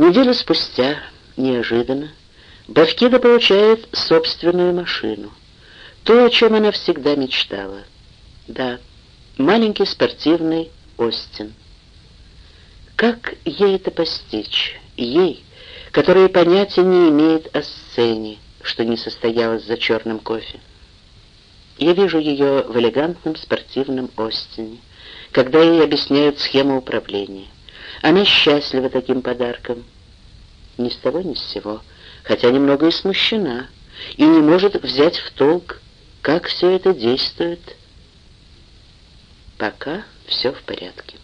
Неделю спустя, неожиданно, Бавкида получает собственную машину. То, о чем она всегда мечтала. Да, маленький спортивный Остин. Как ей это постичь? Ей, которая понятия не имеет о сцене, что не состоялось за черным кофе. Я вижу ее в элегантном спортивном Остине, когда ей объясняют схему управления. Она счастлива таким подарком. Ни с того, ни с сего, хотя немного и смущена, и не может взять в толк, как все это действует. Пока все в порядке.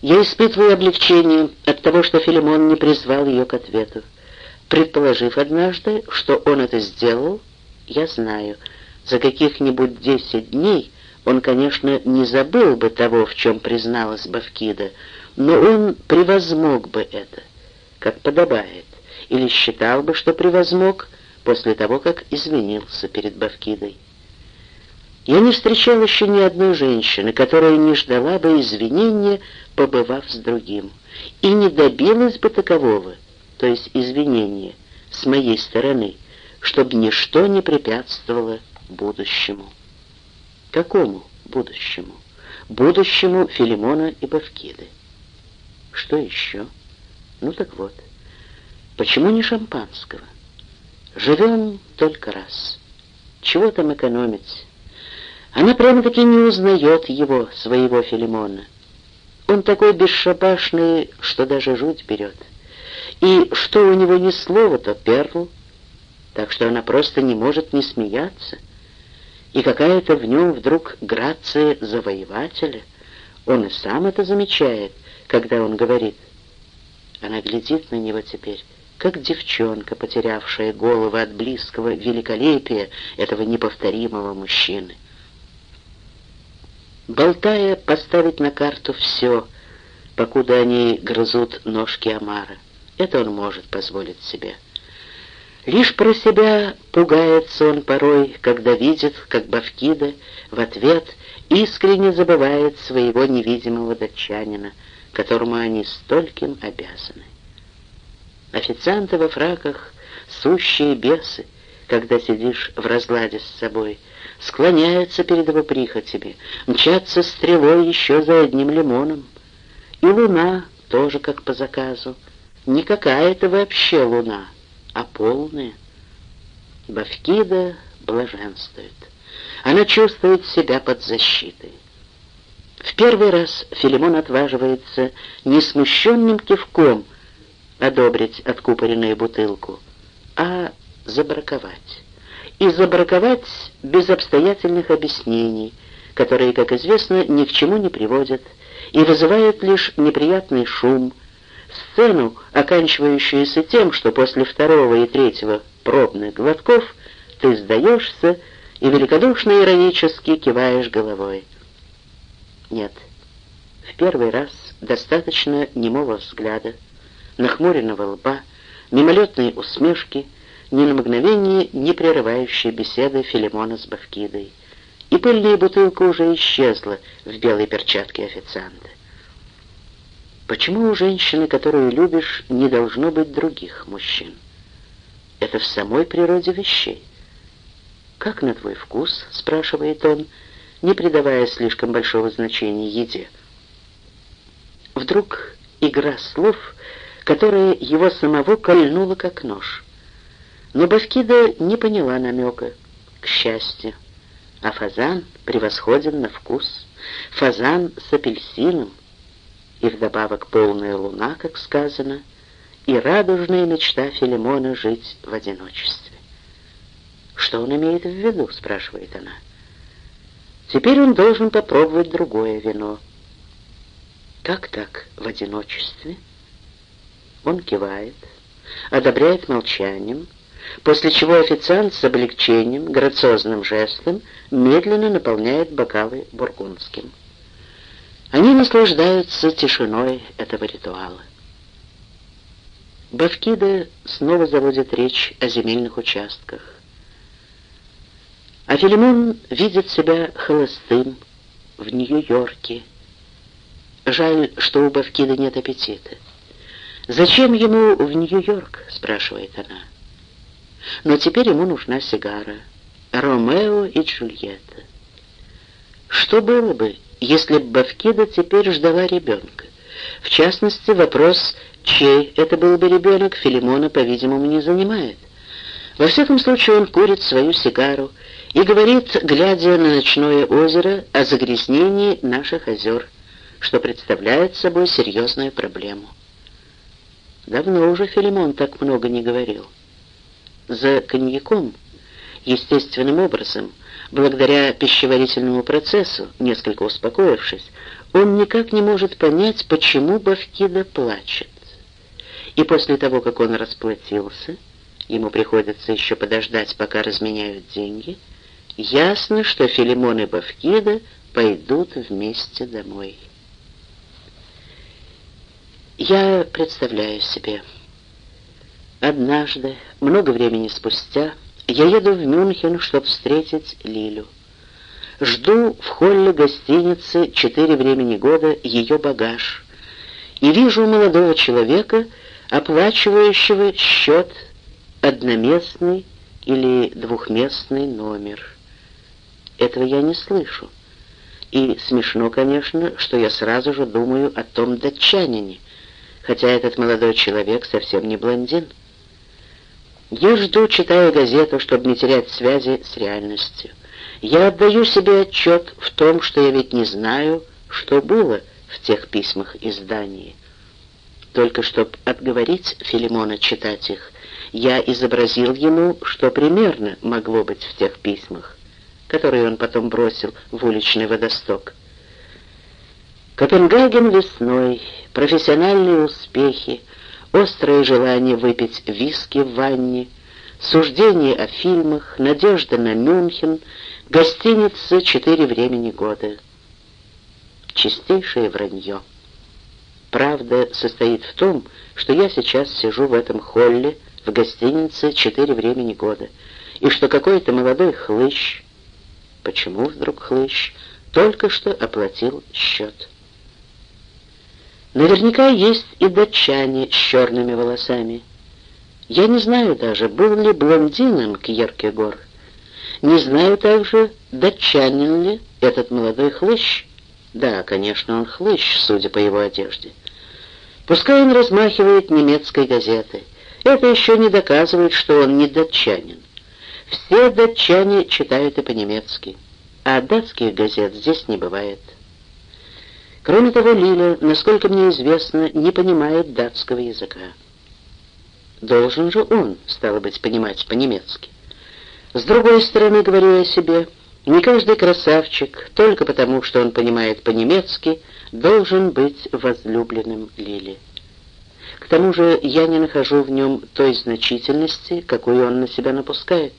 Я испытываю облегчение от того, что Филимон не призвал ее к ответу. Предположив однажды, что он это сделал, я знаю, за каких-нибудь десять дней он, конечно, не забыл бы того, в чем призналась Бавкида, но он превозмог бы это, как подобает, или считал бы, что превозмог после того, как извинился перед Бавкидой. Я не встречал еще ни одной женщины, которая не ждала бы извинения, побывав с другим, и не добилась бы такового, то есть извинения, с моей стороны, чтобы ничто не препятствовало будущему. Какому будущему? Будущему Филимона и Бавкиды. Что еще? Ну так вот, почему не шампанского? Живем только раз. Чего там экономить? Она прямо-таки не узнает его, своего Филимона. Он такой бесшабашный, что даже жуть берет. И что у него ни слова, то перл, так что она просто не может не смеяться. И какая-то в нем вдруг грация завоевателя. Он и сам это замечает, когда он говорит. Она глядит на него теперь, как девчонка, потерявшая голову от близкого великолепия этого неповторимого мужчины болтая поставить на карту все, покуда они грызут ножки Амара. Это он может позволить себе. Лишь про себя пугается он порой, когда видит, как Бавкида в ответ искренне забывает своего невидимого датчанина, которому они стольким обязаны. Официанты во фраках — сущие бесы, когда сидишь в разладе с собой — склоняются перед его прихотями, мчатся стрелой еще за одним лимоном. И луна тоже как по заказу. Не какая-то вообще луна, а полная. Бавкида блаженствует. Она чувствует себя под защитой. В первый раз Филимон отваживается не смущенным кивком одобрить откупоренную бутылку, а забраковать и забраковать без обстоятельных объяснений, которые, как известно, ни к чему не приводят и вызывают лишь неприятный шум, сцену, оканчивающуюся тем, что после второго и третьего пробных глотков ты сдаешься и великодушно иронически киваешь головой. Нет, в первый раз достаточно немого взгляда, нахмуренного лба, мимолетной усмешки — ни на мгновение не прерывающей беседы Филимона с Бавкидой. И пыльная бутылка уже исчезла в белой перчатке официанта. Почему у женщины, которую любишь, не должно быть других мужчин? Это в самой природе вещей. «Как на твой вкус?» — спрашивает он, не придавая слишком большого значения еде. Вдруг игра слов, которая его самого кольнула как нож — но Бавкида не поняла намека, к счастью. А фазан превосходен на вкус. Фазан с апельсином. И вдобавок полная луна, как сказано, и радужная мечта Филимона жить в одиночестве. «Что он имеет в виду?» — спрашивает она. «Теперь он должен попробовать другое вино». «Как так, в одиночестве?» Он кивает, одобряет молчанием, после чего официант с облегчением, грациозным жестом медленно наполняет бокалы бургундским. Они наслаждаются тишиной этого ритуала. Бавкида снова заводит речь о земельных участках. А Филимон видит себя холостым в Нью-Йорке. Жаль, что у Бавкиды нет аппетита. «Зачем ему в Нью-Йорк?» — спрашивает она. Но теперь ему нужна сигара. Ромео и Джульетта. Что было бы, если бы Бавкида теперь ждала ребенка? В частности, вопрос, чей это был бы ребенок, Филимона, по-видимому, не занимает. Во всяком случае, он курит свою сигару и говорит, глядя на ночное озеро, о загрязнении наших озер, что представляет собой серьезную проблему. Давно уже Филимон так много не говорил. За коньяком, естественным образом, благодаря пищеварительному процессу, несколько успокоившись, он никак не может понять, почему Бавкида плачет. И после того, как он расплатился, ему приходится еще подождать, пока разменяют деньги, ясно, что Филимон и Бавкида пойдут вместе домой. Я представляю себе. Однажды, много времени спустя, я еду в Мюнхен, чтобы встретить Лилю. Жду в холле гостиницы «Четыре времени года» ее багаж. И вижу молодого человека, оплачивающего счет одноместный или двухместный номер. Этого я не слышу. И смешно, конечно, что я сразу же думаю о том датчанине, хотя этот молодой человек совсем не блондин. Я жду, читая газету, чтобы не терять связи с реальностью. Я отдаю себе отчет в том, что я ведь не знаю, что было в тех письмах издании. Только чтобы отговорить Филимона читать их, я изобразил ему, что примерно могло быть в тех письмах, которые он потом бросил в уличный водосток. Копенгаген весной, профессиональные успехи, острое желание выпить виски в ванне, суждение о фильмах, надежда на Мюнхен — Гостиница «Четыре времени года». Чистейшее вранье. Правда состоит в том, что я сейчас сижу в этом холле в гостинице «Четыре времени года», и что какой-то молодой хлыщ, почему вдруг хлыщ, только что оплатил счет. Наверняка есть и датчане с черными волосами. Я не знаю даже, был ли блондином Кьеркегор. Не знаю также, датчанин ли этот молодой хлыщ. Да, конечно, он хлыщ, судя по его одежде. Пускай он размахивает немецкой газетой. Это еще не доказывает, что он не датчанин. Все датчане читают и по-немецки, а датских газет здесь не бывает. Кроме того, Лиля, насколько мне известно, не понимает датского языка. Должен же он, стало быть, понимать по-немецки. С другой стороны, говорю я себе, не каждый красавчик, только потому, что он понимает по-немецки, должен быть возлюбленным Лили. К тому же я не нахожу в нем той значительности, какую он на себя напускает.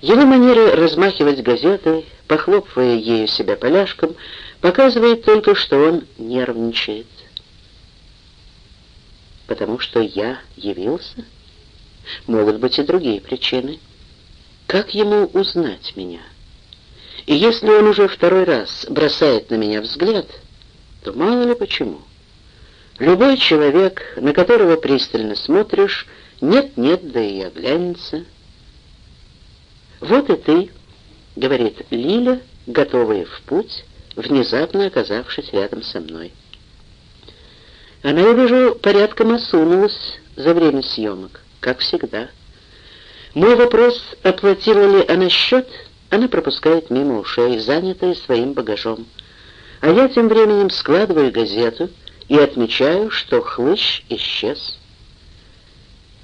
Его манера размахивать газетой, похлопывая ею себя поляшком, показывает только, что он нервничает. Потому что я явился? Могут быть и другие причины. Как ему узнать меня? И если он уже второй раз бросает на меня взгляд, то мало ли почему. Любой человек, на которого пристально смотришь, нет-нет, да и оглянется. «Вот и ты», — говорит Лиля, готовая в путь, внезапно оказавшись рядом со мной. Она, я вижу, порядком осунулась за время съемок, как всегда. Мой вопрос, оплатила ли она счет, она пропускает мимо ушей, занятая своим багажом. А я тем временем складываю газету и отмечаю, что хлыщ исчез.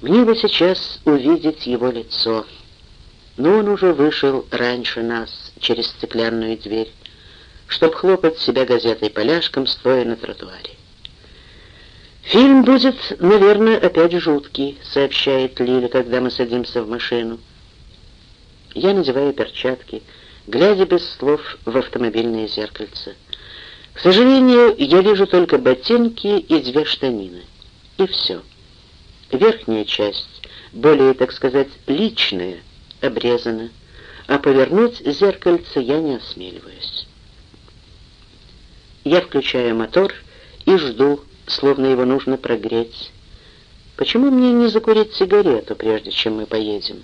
Мне бы сейчас увидеть его лицо, но он уже вышел раньше нас через стеклянную дверь, чтоб хлопать себя газетой поляшком, стоя на тротуаре. «Фильм будет, наверное, опять жуткий», — сообщает Лиля, когда мы садимся в машину. Я надеваю перчатки, глядя без слов в автомобильное зеркальце. К сожалению, я вижу только ботинки и две штанины. И все. Верхняя часть, более, так сказать, личная, обрезана, а повернуть зеркальце я не осмеливаюсь. Я включаю мотор и жду, словно его нужно прогреть. Почему мне не закурить сигарету, прежде чем мы поедем?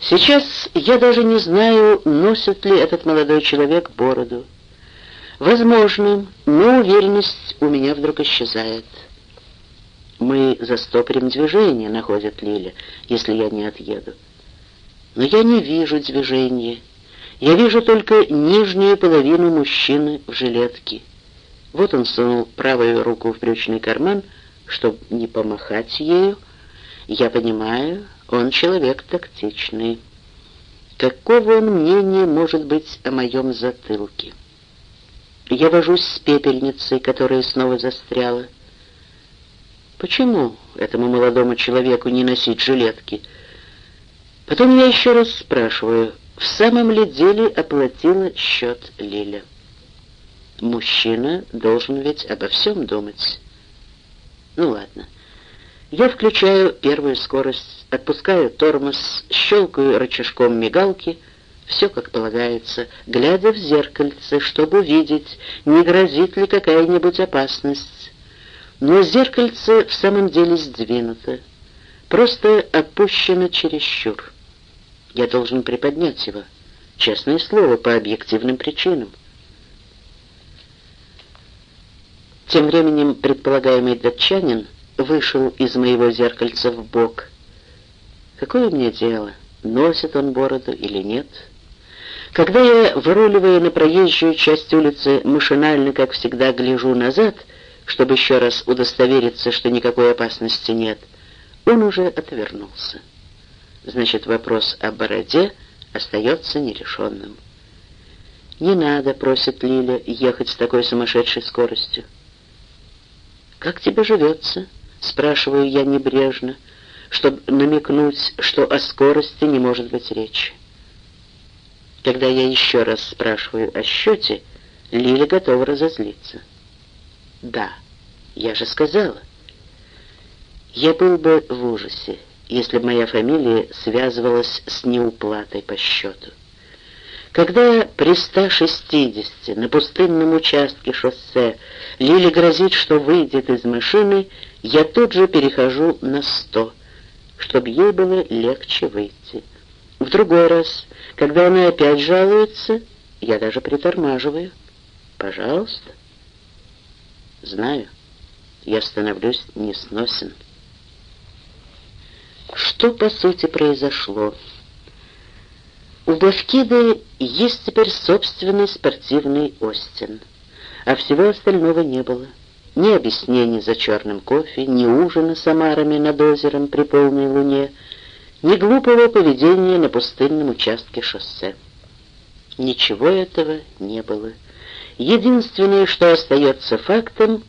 Сейчас я даже не знаю, носит ли этот молодой человек бороду. Возможно, но уверенность у меня вдруг исчезает. Мы застопорим движение, находит Лиля, если я не отъеду. Но я не вижу движения. Я вижу только нижнюю половину мужчины в жилетке. Вот он сунул правую руку в брючный карман, чтобы не помахать ею. Я понимаю, он человек тактичный. Какого он мнения может быть о моем затылке? Я вожусь с пепельницей, которая снова застряла. Почему этому молодому человеку не носить жилетки? Потом я еще раз спрашиваю, в самом ли деле оплатила счет Лиля? Мужчина должен ведь обо всем думать. Ну ладно. Я включаю первую скорость, отпускаю тормоз, щелкаю рычажком мигалки — все как полагается, глядя в зеркальце, чтобы увидеть, не грозит ли какая-нибудь опасность. Но зеркальце в самом деле сдвинуто, просто опущено чересчур. Я должен приподнять его, честное слово, по объективным причинам. Тем временем предполагаемый датчанин вышел из моего зеркальца в бок. Какое мне дело, носит он бороду или нет?» Когда я, выруливая на проезжую часть улицы, машинально, как всегда, гляжу назад, чтобы еще раз удостовериться, что никакой опасности нет, он уже отвернулся. Значит, вопрос о бороде остается нерешенным. «Не надо», — просит Лиля, — «ехать с такой сумасшедшей скоростью». «Как тебе живется?» — спрашиваю я небрежно, чтобы намекнуть, что о скорости не может быть речи. Когда я еще раз спрашиваю о счете, Лиля готова разозлиться. «Да, я же сказала». Я был бы в ужасе, если бы моя фамилия связывалась с неуплатой по счету. Когда при 160 на пустынном участке шоссе Лиле грозит, что выйдет из машины, я тут же перехожу на 100, чтобы ей было легче выйти. В другой раз, когда она опять жалуется, я даже притормаживаю. Пожалуйста. Знаю, я становлюсь несносен. Что, по сути, произошло? У Башкиды есть теперь собственный спортивный Остин, а всего остального не было. Ни объяснений за черным кофе, ни ужина с омарами над озером при полной луне — ни глупого поведения на пустынном участке шоссе. Ничего этого не было. Единственное, что остается фактом,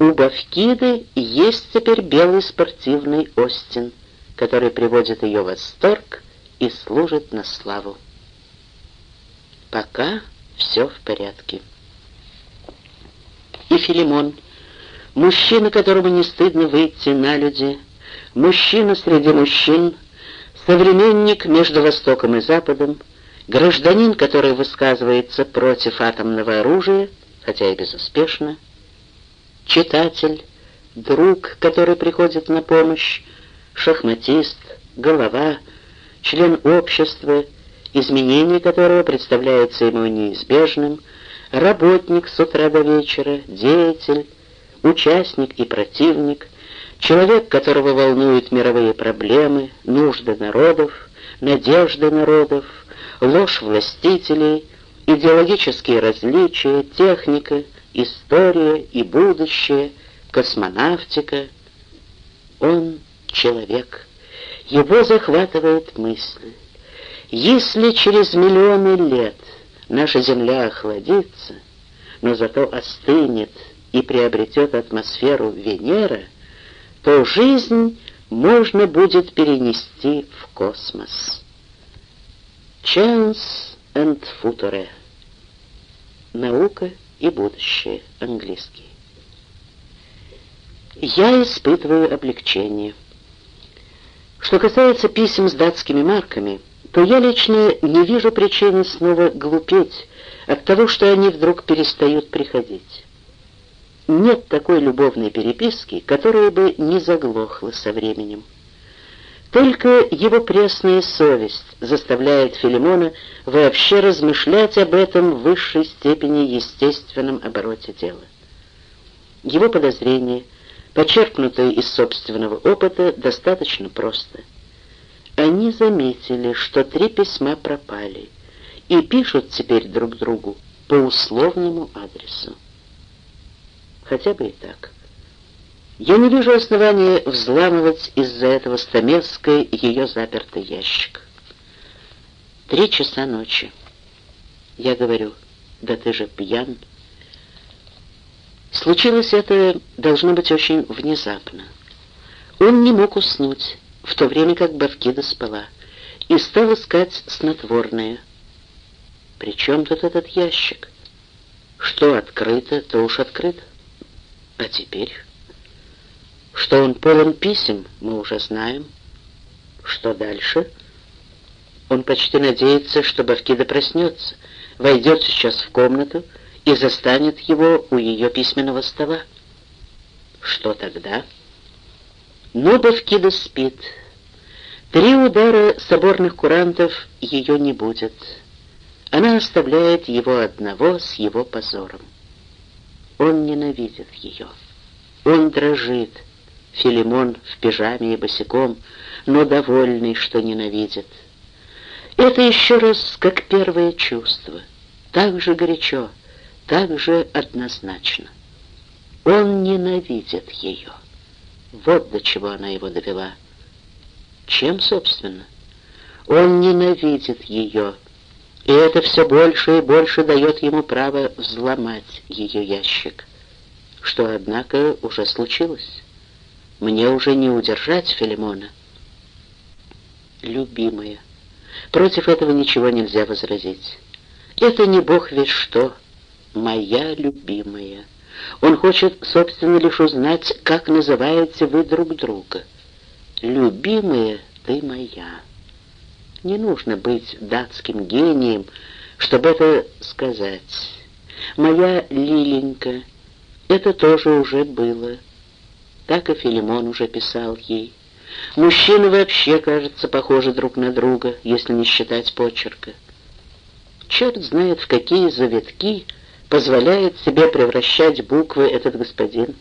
у Бавкиды есть теперь белый спортивный Остин, который приводит ее в восторг и служит на славу. Пока все в порядке. И Филимон, мужчина, которому не стыдно выйти на люди, мужчина среди мужчин, современник между Востоком и Западом, гражданин, который высказывается против атомного оружия, хотя и безуспешно, читатель, друг, который приходит на помощь, шахматист, голова, член общества, изменение которого представляется ему неизбежным, работник с утра до вечера, деятель, участник и противник, Человек, которого волнуют мировые проблемы, нужды народов, надежды народов, ложь властителей, идеологические различия, техника, история и будущее, космонавтика. Он человек. Его захватывает мысль. Если через миллионы лет наша Земля охладится, но зато остынет и приобретет атмосферу Венера — то жизнь можно будет перенести в космос. Chance and Future. Наука и будущее. Английский. Я испытываю облегчение. Что касается писем с датскими марками, то я лично не вижу причины снова глупеть от того, что они вдруг перестают приходить. нет такой любовной переписки, которая бы не заглохла со временем. Только его пресная совесть заставляет Филимона вообще размышлять об этом в высшей степени естественном обороте дела. Его подозрения, почерпнутые из собственного опыта, достаточно просто. Они заметили, что три письма пропали, и пишут теперь друг другу по условному адресу. Хотя бы и так. Я не вижу основания взламывать из-за этого Стамецкой ее запертый ящик. Три часа ночи. Я говорю, да ты же пьян. Случилось это, должно быть, очень внезапно. Он не мог уснуть, в то время как Бавкида спала, и стал искать снотворное. Причем тут этот ящик? Что открыто, то уж открыто. А теперь... Что он полон писем, мы уже знаем. Что дальше? Он почти надеется, что Бавкида проснется, войдет сейчас в комнату и застанет его у ее письменного стола. Что тогда? Но спит. Три удара соборных курантов ее не будет. Она оставляет его одного с его позором. Он ненавидит ее. Он дрожит, Филимон в пижаме и босиком, но довольный, что ненавидит. Это еще раз как первое чувство, так же горячо, так же однозначно. Он ненавидит ее. Вот до чего она его довела. Чем, собственно? Он ненавидит ее, и это все больше и больше дает ему право взломать ее ящик, что, однако, уже случилось. Мне уже не удержать Филимона. Любимая. Против этого ничего нельзя возразить. Это не бог весь что. Моя любимая. Он хочет, собственно, лишь узнать, как называете вы друг друга. Любимая ты моя. Не нужно быть датским гением, чтобы это сказать. Моя Лиленька, это тоже уже было. Так и Филимон уже писал ей. Мужчины вообще, кажется, похожи друг на друга, если не считать почерка. Черт знает, в какие завитки позволяет себе превращать буквы этот господин.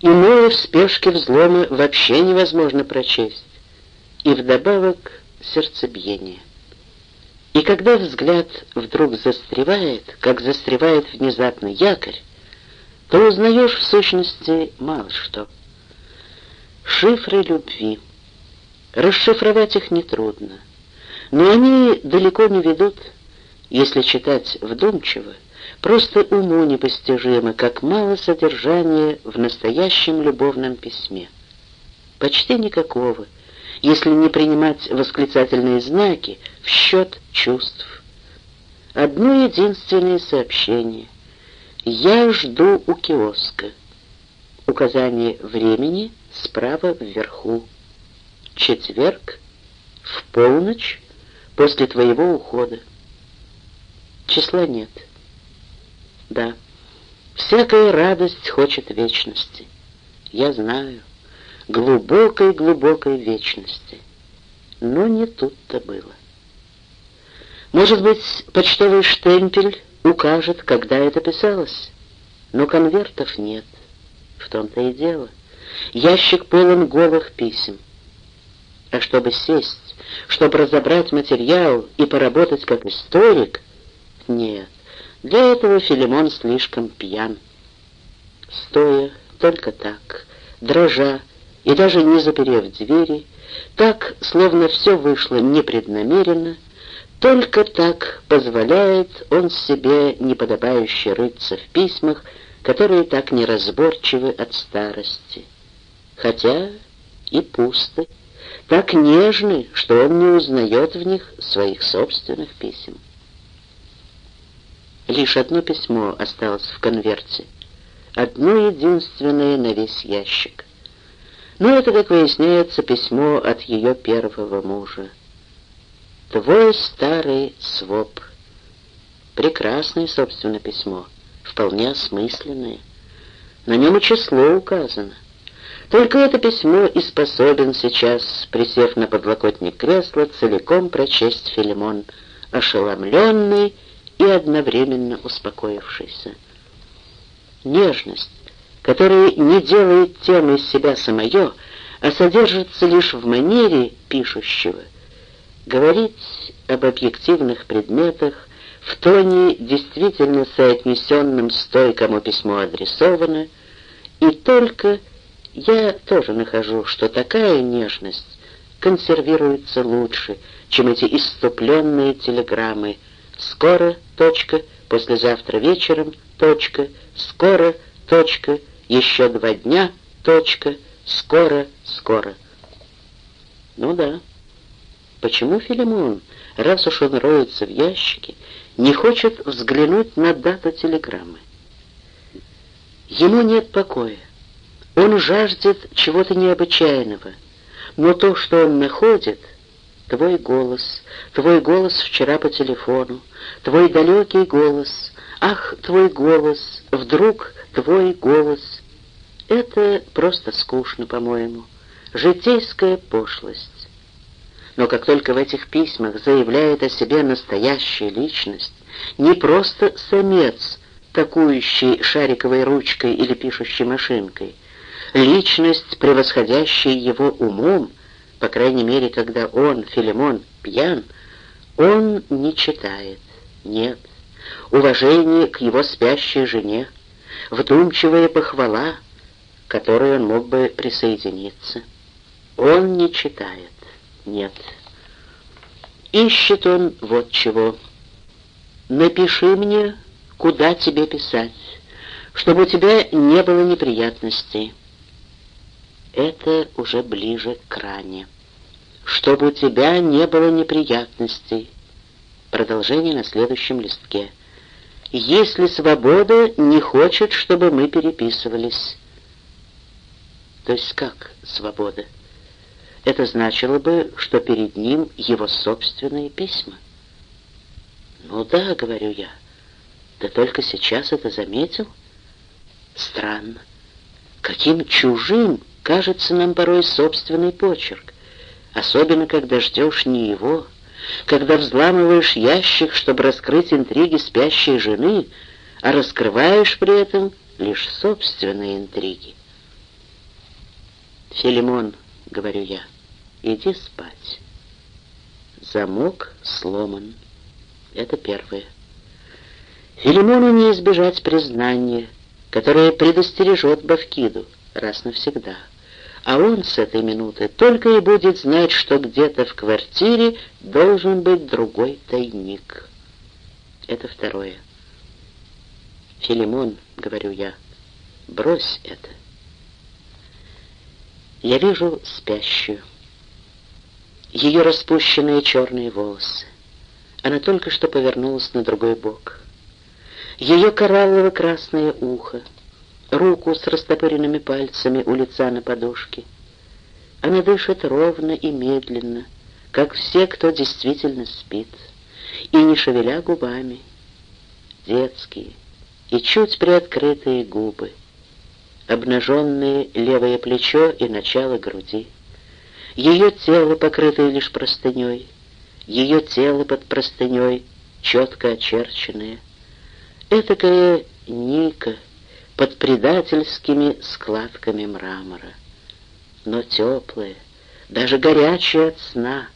Иное в спешке взлома вообще невозможно прочесть. И вдобавок сердцебиение. И когда взгляд вдруг застревает, как застревает внезапно якорь, то узнаешь в сущности мало что. Шифры любви. Расшифровать их нетрудно, но они далеко не ведут, если читать вдумчиво, просто уму непостижимо, как мало содержания в настоящем любовном письме. Почти никакого, если не принимать восклицательные знаки в счет чувств. Одно единственное сообщение. «Я жду у киоска». Указание времени — справа вверху. Четверг в полночь после твоего ухода. Числа нет. Да, всякая радость хочет вечности. Я знаю, глубокой-глубокой вечности. Но не тут-то было. Может быть, почтовый штемпель укажет, когда это писалось, но конвертов нет. В том-то и дело. Ящик полон голых писем. А чтобы сесть, чтобы разобрать материал и поработать как историк, нет, для этого Филимон слишком пьян. Стоя, только так, дрожа и даже не заперев двери, так, словно все вышло непреднамеренно, только так позволяет он себе неподобающе рыться в письмах, которые так неразборчивы от старости хотя и пусты, так нежны, что он не узнает в них своих собственных писем. Лишь одно письмо осталось в конверте, одно единственное на весь ящик. Но это, как выясняется, письмо от ее первого мужа. «Твой старый своп». Прекрасное, собственно, письмо, вполне осмысленное. На нем и число указано. Только это письмо и способен сейчас, присев на подлокотник кресла, целиком прочесть Филимон, ошеломленный и одновременно успокоившийся. Нежность, которая не делает тем из себя самое, а содержится лишь в манере пишущего, говорить об объективных предметах в тоне, действительно соотнесенном с той, кому письмо адресовано, и только я тоже нахожу, что такая нежность консервируется лучше, чем эти иступленные телеграммы «Скоро, точка, послезавтра вечером, точка, скоро, точка, еще два дня, точка, скоро, скоро». Ну да, почему Филимон, раз уж он роется в ящике, не хочет взглянуть на дату телеграммы? Ему нет покоя. Он жаждет чего-то необычайного, но то, что он находит, твой голос, твой голос вчера по телефону, твой далекий голос, ах, твой голос, вдруг твой голос, это просто скучно, по-моему, житейская пошлость. Но как только в этих письмах заявляет о себе настоящая личность, не просто самец, такующий шариковой ручкой или пишущей машинкой, личность, превосходящая его умом, по крайней мере, когда он, Филимон, пьян, он не читает, нет. Уважение к его спящей жене, вдумчивая похвала, к которой он мог бы присоединиться. Он не читает, нет. Ищет он вот чего. «Напиши мне, куда тебе писать, чтобы у тебя не было неприятностей» это уже ближе к ране. Чтобы у тебя не было неприятностей. Продолжение на следующем листке. Если свобода не хочет, чтобы мы переписывались. То есть как свобода? Это значило бы, что перед ним его собственные письма. Ну да, говорю я. Да только сейчас это заметил? Странно. Каким чужим кажется нам порой собственный почерк, особенно когда ждешь не его, когда взламываешь ящик, чтобы раскрыть интриги спящей жены, а раскрываешь при этом лишь собственные интриги. «Филимон», — говорю я, — «иди спать». Замок сломан. Это первое. Филимону не избежать признания, которое предостережет Бавкиду раз навсегда а он с этой минуты только и будет знать, что где-то в квартире должен быть другой тайник. Это второе. «Филимон», — говорю я, — «брось это». Я вижу спящую. Ее распущенные черные волосы. Она только что повернулась на другой бок. Ее кораллово-красное ухо — руку с растопыренными пальцами у лица на подушке. Она дышит ровно и медленно, как все, кто действительно спит, и не шевеля губами. Детские и чуть приоткрытые губы, обнаженные левое плечо и начало груди. Ее тело, покрытое лишь простыней, ее тело под простыней, четко очерченное. Этакая Ника — под предательскими складками мрамора. Но теплое, даже горячее от сна,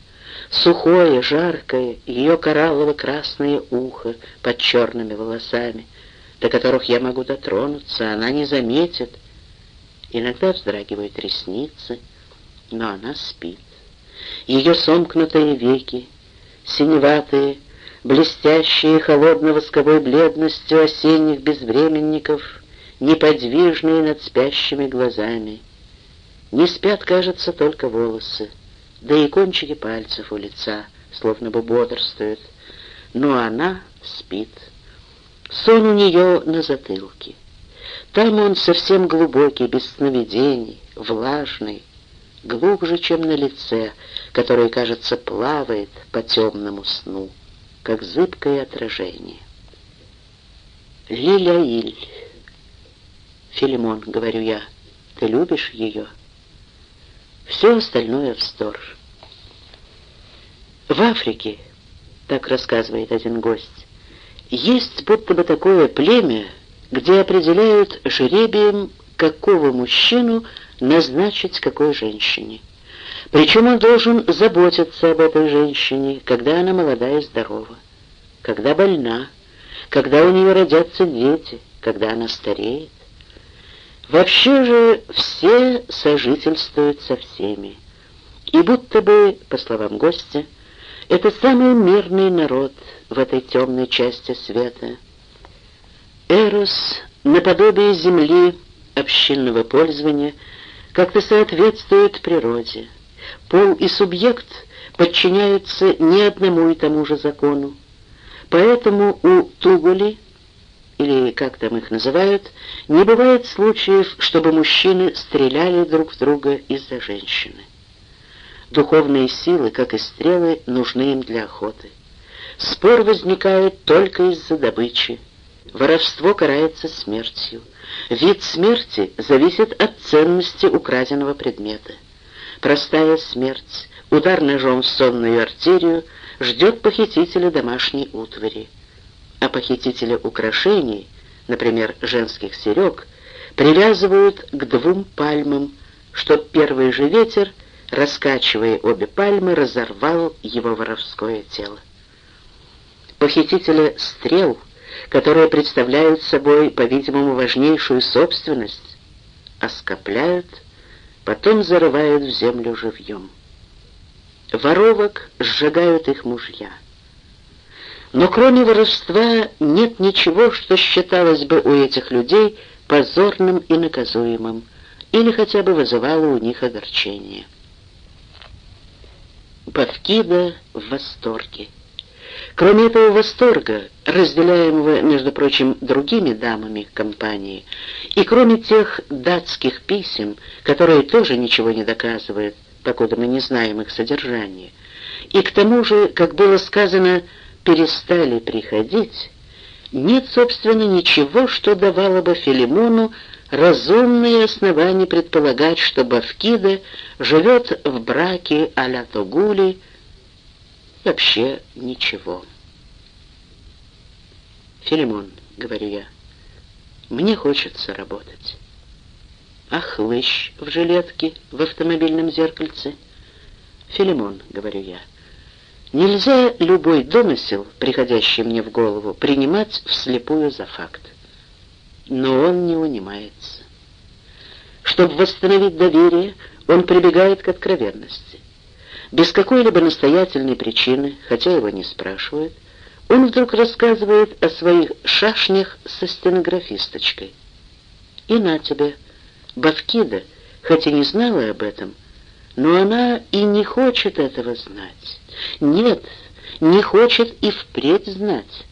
сухое, жаркое, ее кораллово-красное ухо под черными волосами, до которых я могу дотронуться, она не заметит. Иногда вздрагивают ресницы, но она спит. Ее сомкнутые веки, синеватые, блестящие холодно-восковой бледностью осенних безвременников — неподвижные над спящими глазами. Не спят, кажется, только волосы, да и кончики пальцев у лица, словно бы бодрствуют. Но она спит. Сон у нее на затылке. Там он совсем глубокий, без сновидений, влажный, глубже, чем на лице, которое, кажется, плавает по темному сну, как зыбкое отражение. Лиля-иль. «Филимон», — говорю я, — «ты любишь ее?» Все остальное вздор. В Африке, так рассказывает один гость, есть будто бы такое племя, где определяют жребием, какого мужчину назначить какой женщине. Причем он должен заботиться об этой женщине, когда она молодая и здорова, когда больна, когда у нее родятся дети, когда она стареет. Вообще же все сожительствуют со всеми. И будто бы, по словам гостя, это самый мирный народ в этой темной части света. Эрос, наподобие земли общинного пользования, как-то соответствует природе. Пол и субъект подчиняются не одному и тому же закону. Поэтому у Тугули или как там их называют, не бывает случаев, чтобы мужчины стреляли друг в друга из-за женщины. Духовные силы, как и стрелы, нужны им для охоты. Спор возникает только из-за добычи. Воровство карается смертью. Вид смерти зависит от ценности украденного предмета. Простая смерть, удар ножом в сонную артерию, ждет похитителя домашней утвари а похитителя украшений, например, женских серег, привязывают к двум пальмам, чтоб первый же ветер, раскачивая обе пальмы, разорвал его воровское тело. Похитители стрел, которые представляют собой, по-видимому, важнейшую собственность, оскопляют, потом зарывают в землю живьем. Воровок сжигают их мужья. Но кроме воровства нет ничего, что считалось бы у этих людей позорным и наказуемым, или хотя бы вызывало у них огорчение. Бавкида в восторге. Кроме этого восторга, разделяемого, между прочим, другими дамами компании, и кроме тех датских писем, которые тоже ничего не доказывают, покуда мы не знаем их содержания, и к тому же, как было сказано, перестали приходить, нет, собственно, ничего, что давало бы Филимону разумные основания предполагать, что Бавкида живет в браке а-ля Тогули, вообще ничего. «Филимон», — говорю я, — «мне хочется работать». «А хлыщ в жилетке в автомобильном зеркальце?» «Филимон», — говорю я, — Нельзя любой домысел, приходящий мне в голову, принимать вслепую за факт. Но он не унимается. Чтобы восстановить доверие, он прибегает к откровенности. Без какой-либо настоятельной причины, хотя его не спрашивают, он вдруг рассказывает о своих шашнях со стенографисточкой. И на тебе, Бавкида, хотя не знала об этом, но она и не хочет этого знать. Нет, не хочет и впредь знать.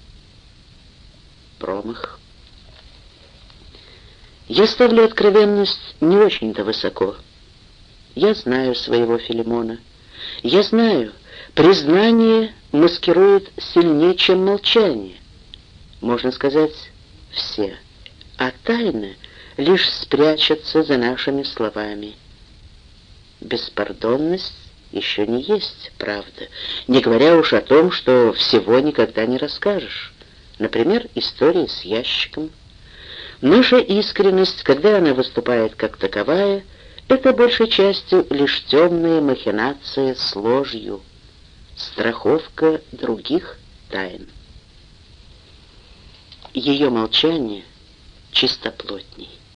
Промах. Я ставлю откровенность не очень-то высоко. Я знаю своего Филимона. Я знаю, признание маскирует сильнее, чем молчание. Можно сказать, все. А тайна лишь спрячется за нашими словами. Беспардонность еще не есть правда, не говоря уж о том, что всего никогда не расскажешь. Например, истории с ящиком. Наша искренность, когда она выступает как таковая, это большей частью лишь темная махинация с ложью, страховка других тайн. Ее молчание чистоплотней.